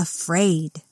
afraid.